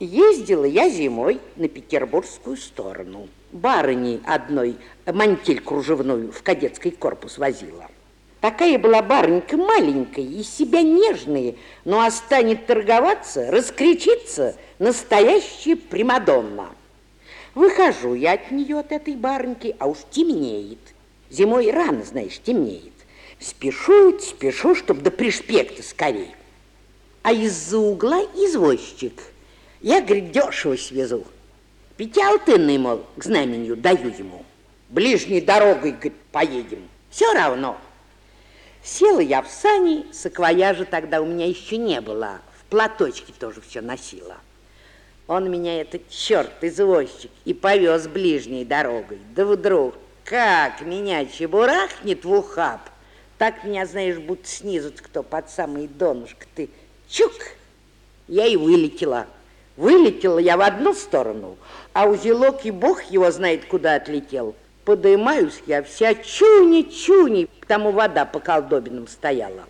Ездила я зимой на петербургскую сторону. Барыни одной мантиль кружевную в кадетский корпус возила. Такая была барынька маленькая, из себя нежная, но а станет торговаться, раскричится настоящая Примадонна. Выхожу я от нее, от этой барыньки, а уж темнеет. Зимой рано, знаешь, темнеет. Спешу, спешу, чтобы до пришпекта скорей. А из-за угла извозчик. Я, говорит, дешево свезу. Пятиалтынный, мол, к знаменью даю ему. Ближней дорогой, говорит, поедем. Все равно. Села я в сани, саквояжа тогда у меня еще не было. В платочке тоже все носила. Он меня, этот черт, извозчик, и повез ближней дорогой. Да вдруг, как меня чебурахнет в ухаб, так меня, знаешь, будто снизу кто под самый донышко. Ты чук, я и вылетела. Вылетела я в одну сторону, а узелок и бог его знает, куда отлетел. Подымаюсь я вся чуни-чуни, потому вода по колдобинам стояла.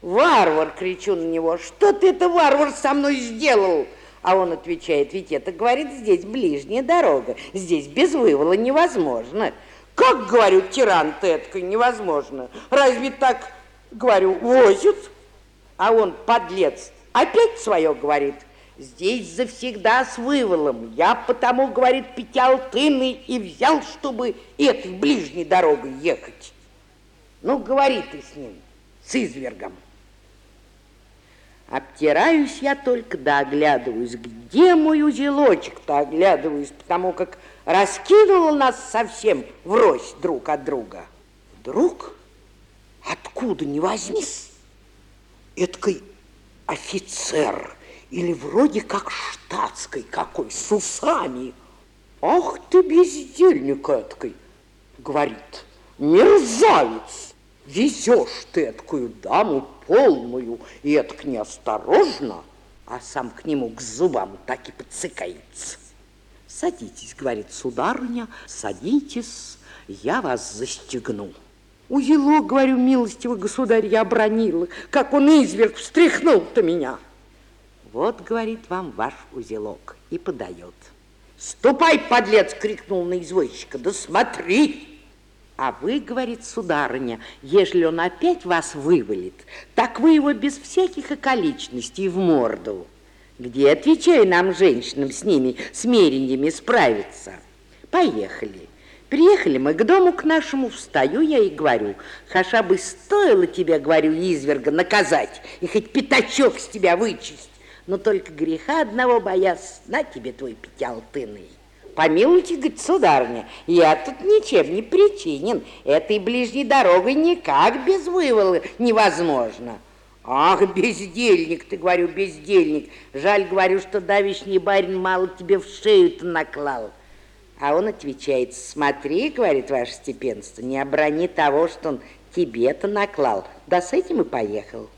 «Варвар!» — кричу на него. «Что ты это, варвар, со мной сделал?» А он отвечает, ведь это, говорит, здесь ближняя дорога, здесь без вывола невозможно. Как, говорю, тиран ты невозможно. Разве так, говорю, возят? А он, подлец, опять свое говорит. Здесь завсегда с выволом. Я потому, говорит, пятиалтыны и взял, чтобы этой ближней дорогой ехать. Ну, говори ты с ним, с извергом. Обтираюсь я только да оглядываюсь. Где мой узелочек-то оглядываюсь, потому как раскинула нас совсем врозь друг от друга. Вдруг, откуда не возьмись, эткой офицер или вроде как штатской какой, с усами. Ах ты бездельник эткой, говорит, мерзавец, везешь ты эткую даму полную, и это неосторожно, а сам к нему к зубам так и подсыкается. Садитесь, говорит сударыня, садитесь, я вас застегну. Узелок, говорю, милостивый государь, я обронила, как он изверг встряхнул-то меня. Вот, говорит, вам ваш узелок и подает. Ступай, подлец, крикнул на извозчика, да смотри, а вы, говорит сударыня, ежели он опять вас вывалит, так вы его без всяких околичностей в морду. Где, отвечаю нам, женщинам, с ними, с справиться? Поехали. Приехали мы к дому к нашему, встаю я и говорю, хаша бы стоило тебе, говорю, изверга наказать и хоть пятачок с тебя вычесть, но только греха одного боясь, на тебе твой пятиалтынный. Помилуйте, говорит, сударыня, я тут ничем не причинен. Этой ближней дорогой никак без вывола невозможно. Ах, бездельник, ты, говорю, бездельник. Жаль, говорю, что давишний барин мало тебе в шею-то наклал. А он отвечает, смотри, говорит, ваше степенство, не оброни того, что он тебе-то наклал. Да с этим и поехал.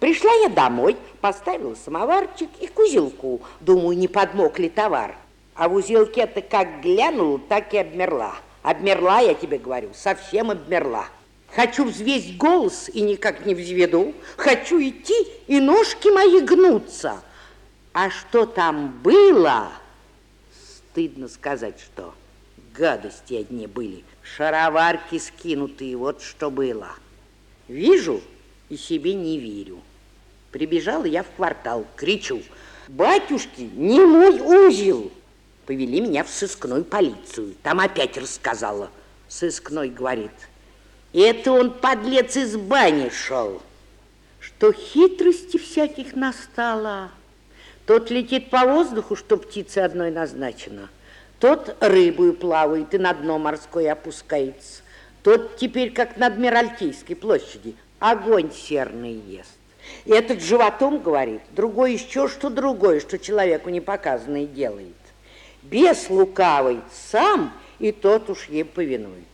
Пришла я домой, поставила самоварчик и кузелку. Думаю, не подмок ли товар. А в узелке-то как глянула, так и обмерла. Обмерла, я тебе говорю, совсем обмерла. Хочу взвесть голос и никак не взведу. Хочу идти, и ножки мои гнутся. А что там было, стыдно сказать, что гадости одни были. Шароварки скинутые, вот что было. Вижу и себе не верю. Прибежала я в квартал, кричу, батюшки, не мой узел, Повели меня в сыскную полицию. Там опять рассказала. Сыскной говорит, это он, подлец, из бани шел. Что хитрости всяких настало. Тот летит по воздуху, что птицы одной назначено. Тот рыбою плавает и на дно морское опускается. Тот теперь, как на Адмиралтейской площади, огонь серный ест. И этот животом говорит, другой еще что другое, что человеку не показанное делает бес лукавый сам, и тот уж ей повинуется.